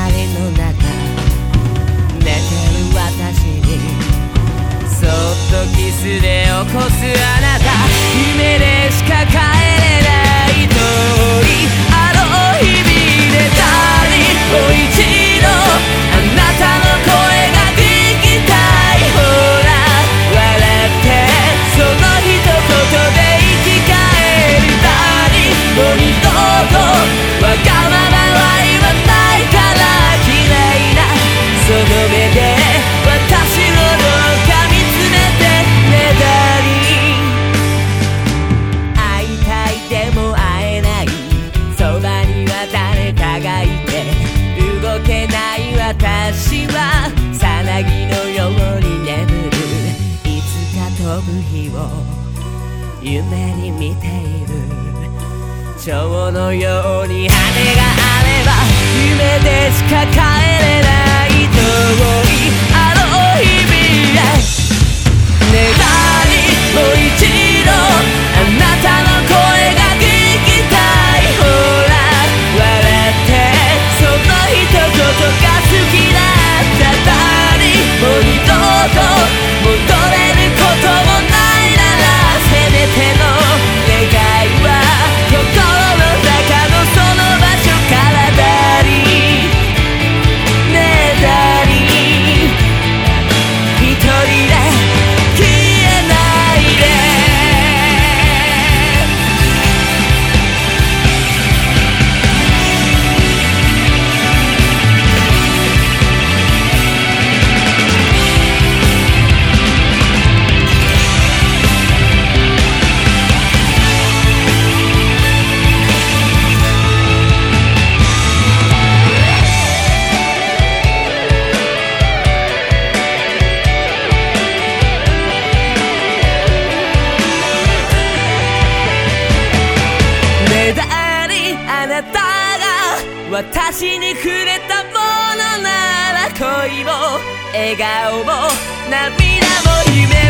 日だまりの中寝てる私にそっとキスで起こすあなた夢でしか帰れない通りあの日々でたりも一度あなたの声が聞きたいほら笑ってその一言で生き返るたりもう二度とわが夢に見ている。蝶のように羽があれば夢でしか帰れない。あなたが私にくれたものなら恋も笑顔も涙も夢も